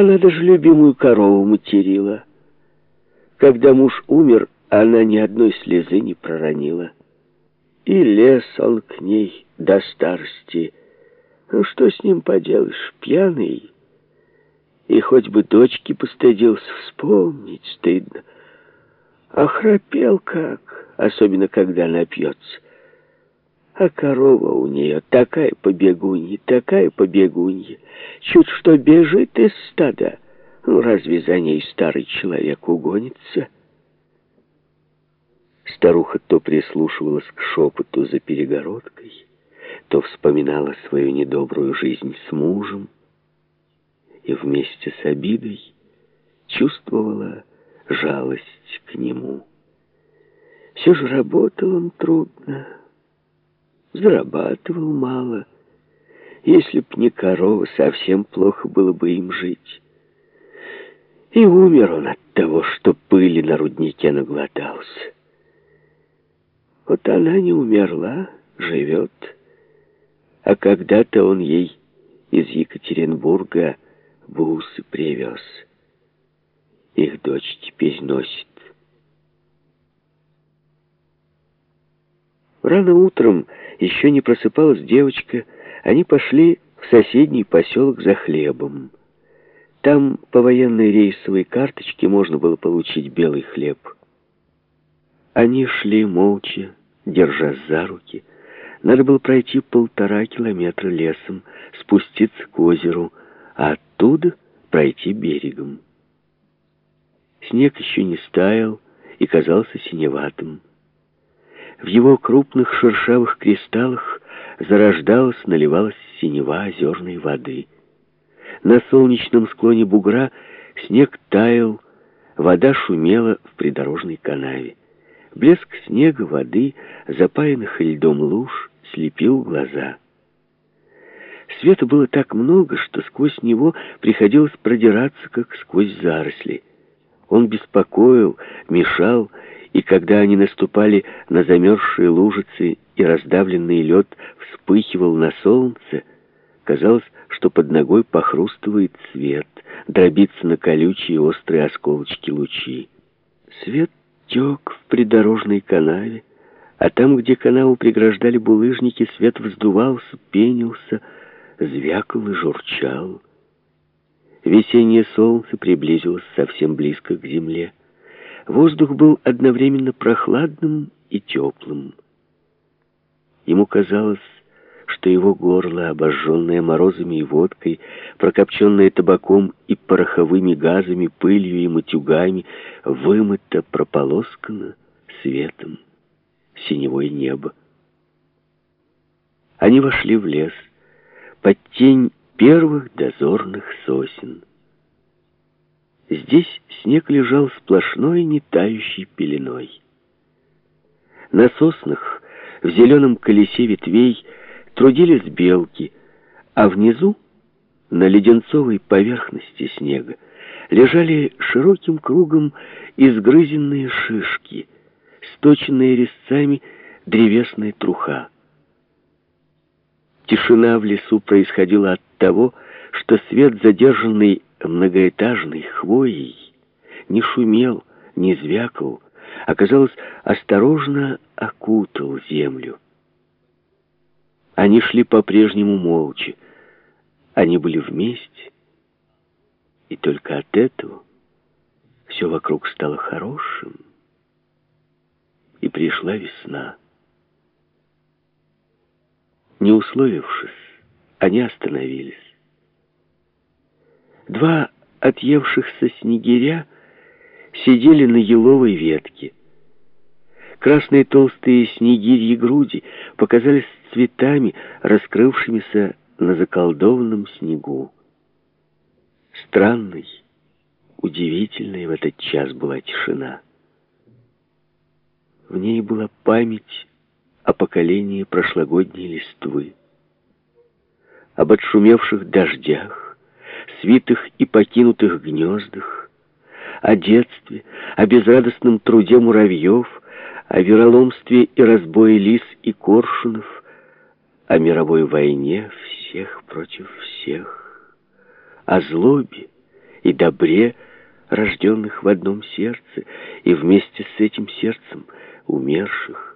Она даже любимую корову материла. Когда муж умер, она ни одной слезы не проронила. И он к ней до старости. Ну, что с ним поделаешь, пьяный. И хоть бы дочки постыдился, вспомнить стыдно. А храпел как, особенно когда напьется. А корова у нее такая побегунья, такая побегунья. Чуть что бежит из стада. Ну, разве за ней старый человек угонится? Старуха то прислушивалась к шепоту за перегородкой, то вспоминала свою недобрую жизнь с мужем и вместе с обидой чувствовала жалость к нему. Все же работал он трудно, зарабатывал мало. Если б не корова, совсем плохо было бы им жить. И умер он от того, что пыли на руднике наглотался. Вот она не умерла, живет. А когда-то он ей из Екатеринбурга бусы привез. Их дочь теперь носит. Рано утром, еще не просыпалась девочка, они пошли в соседний поселок за хлебом. Там по военной рейсовой карточке можно было получить белый хлеб. Они шли молча, держась за руки. Надо было пройти полтора километра лесом, спуститься к озеру, а оттуда пройти берегом. Снег еще не стаял и казался синеватым. В его крупных шершавых кристаллах зарождалась, наливалась синева озерной воды. На солнечном склоне бугра снег таял, вода шумела в придорожной канаве. Блеск снега, воды, запаянных льдом луж слепил глаза. Света было так много, что сквозь него приходилось продираться, как сквозь заросли. Он беспокоил, мешал, и когда они наступали на замерзшие лужицы и раздавленный лед вспыхивал на солнце, казалось, что под ногой похрустывает свет, дробится на колючие острые осколочки лучи. Свет тек в придорожной канаве, а там, где канаву преграждали булыжники, свет вздувался, пенился, звякал и журчал. Весеннее солнце приблизилось совсем близко к земле. Воздух был одновременно прохладным и теплым. Ему казалось, что его горло, обожженное морозами и водкой, прокопченное табаком и пороховыми газами, пылью и матюгами, вымыто, прополоскано светом синевое небо. Они вошли в лес под тень первых дозорных сосен. Здесь снег лежал сплошной нетающей пеленой. На соснах в зеленом колесе ветвей трудились белки, а внизу, на леденцовой поверхности снега, лежали широким кругом изгрызенные шишки, сточенные резцами древесная труха. Тишина в лесу происходила от того, что свет, задержанный многоэтажной хвоей, не шумел, не звякал, а, казалось, осторожно окутал землю. Они шли по-прежнему молча. Они были вместе, и только от этого все вокруг стало хорошим, и пришла весна. Не условившись, они остановились. Два отъевшихся снегиря сидели на еловой ветке. Красные толстые снегирьи груди показались цветами, раскрывшимися на заколдованном снегу. Странной, удивительной в этот час была тишина. В ней была память о поколении прошлогодней листвы, об отшумевших дождях, свитых и покинутых гнездах, о детстве, о безрадостном труде муравьев, о вероломстве и разбое лис и коршунов, о мировой войне всех против всех, о злобе и добре, рожденных в одном сердце, и вместе с этим сердцем умерших.